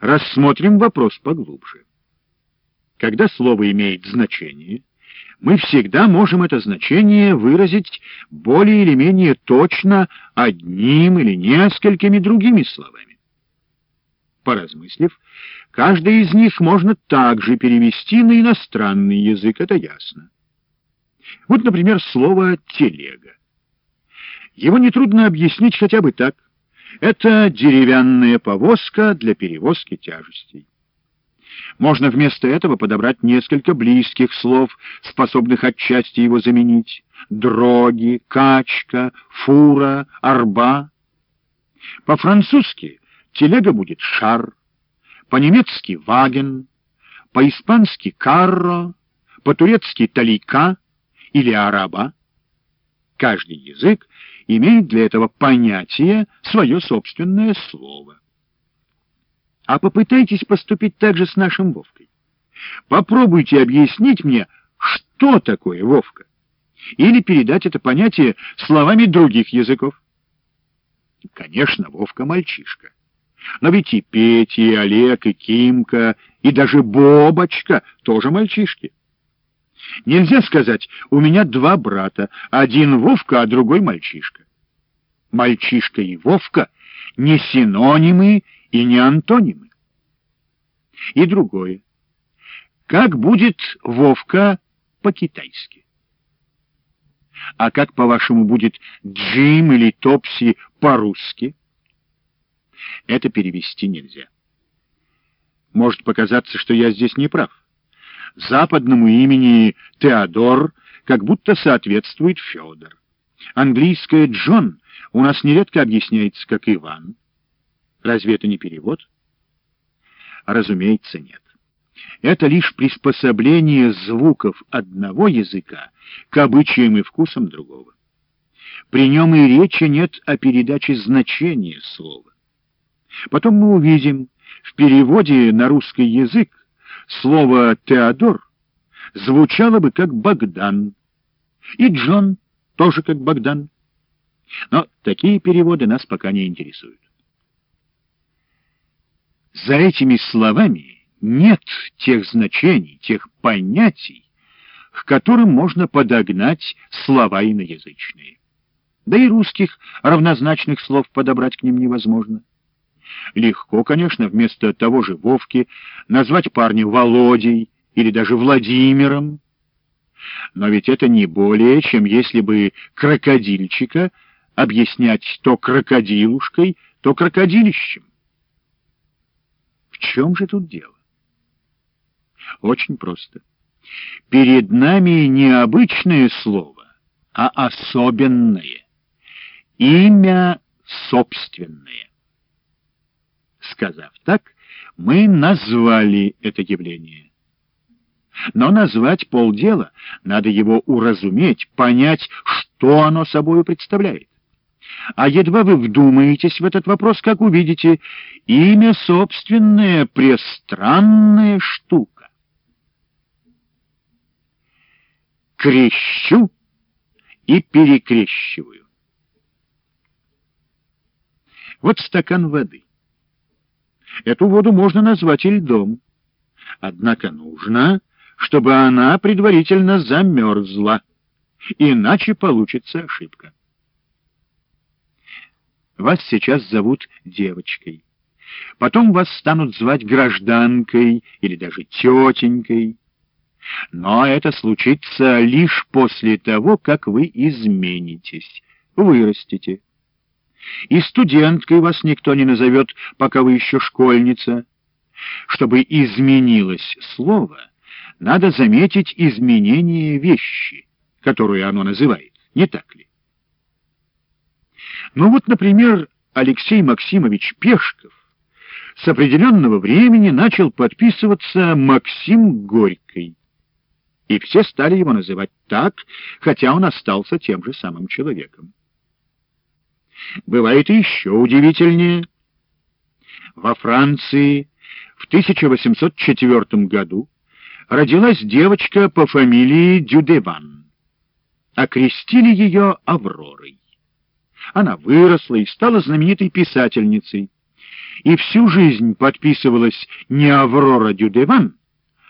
рассмотрим вопрос поглубже. Когда слово имеет значение, мы всегда можем это значение выразить более или менее точно одним или несколькими другими словами. Поразмыслив, каждый из них можно также перевести на иностранный язык, это ясно. Вот, например, слово «телега». Его нетрудно объяснить хотя бы так. Это деревянная повозка для перевозки тяжестей. Можно вместо этого подобрать несколько близких слов, способных отчасти его заменить. Дроги, качка, фура, арба. По-французски телега будет шар, по-немецки ваген, по-испански карро, по-турецки талика или араба. Каждый язык имеет для этого понятие свое собственное слово. А попытайтесь поступить так же с нашим Вовкой. Попробуйте объяснить мне, что такое Вовка, или передать это понятие словами других языков. Конечно, Вовка мальчишка. Но ведь и Петя, и Олег, и Кимка, и даже Бобочка тоже мальчишки. Нельзя сказать, у меня два брата, один Вовка, а другой мальчишка. Мальчишка и Вовка не синонимы и не антонимы. И другое. Как будет Вовка по-китайски? А как, по-вашему, будет Джим или Топси по-русски? Это перевести нельзя. Может показаться, что я здесь не прав. Западному имени Теодор как будто соответствует Федор. Английское «Джон» у нас нередко объясняется как Иван. Разве это не перевод? Разумеется, нет. Это лишь приспособление звуков одного языка к обычаям и вкусам другого. При нем и речи нет о передаче значения слова. Потом мы увидим, в переводе на русский язык слово «Теодор» звучало бы как «Богдан», и «Джон» тоже как «Богдан». Но такие переводы нас пока не интересуют. За этими словами нет тех значений, тех понятий, к которым можно подогнать слова иноязычные. Да и русских равнозначных слов подобрать к ним невозможно. Легко, конечно, вместо того же Вовки назвать парня Володей или даже Владимиром. Но ведь это не более, чем если бы крокодильчика объяснять то крокодилушкой, то крокодилищем. В чем же тут дело? Очень просто. Перед нами не обычное слово, а особенное. Имя собственное. Сказав так, мы назвали это явление. Но назвать полдела, надо его уразуметь, понять, что оно собою представляет. А едва вы вдумаетесь в этот вопрос, как увидите, имя собственное престранная штука. Крещу и перекрещиваю. Вот стакан воды. Эту воду можно назвать и льдом. Однако нужно, чтобы она предварительно замерзла, иначе получится ошибка. Вас сейчас зовут девочкой. Потом вас станут звать гражданкой или даже тетенькой. Но это случится лишь после того, как вы изменитесь, вырастете. И студенткой вас никто не назовет, пока вы еще школьница. Чтобы изменилось слово, надо заметить изменение вещи, которую оно называет, не так ли? Ну вот, например, Алексей Максимович Пешков с определенного времени начал подписываться Максим Горькой. И все стали его называть так, хотя он остался тем же самым человеком. Бывает еще удивительнее. Во Франции в 1804 году родилась девочка по фамилии Дюдеван. Окрестили ее Авророй. Она выросла и стала знаменитой писательницей. и всю жизнь подписывалась не Аврора Дюдеван,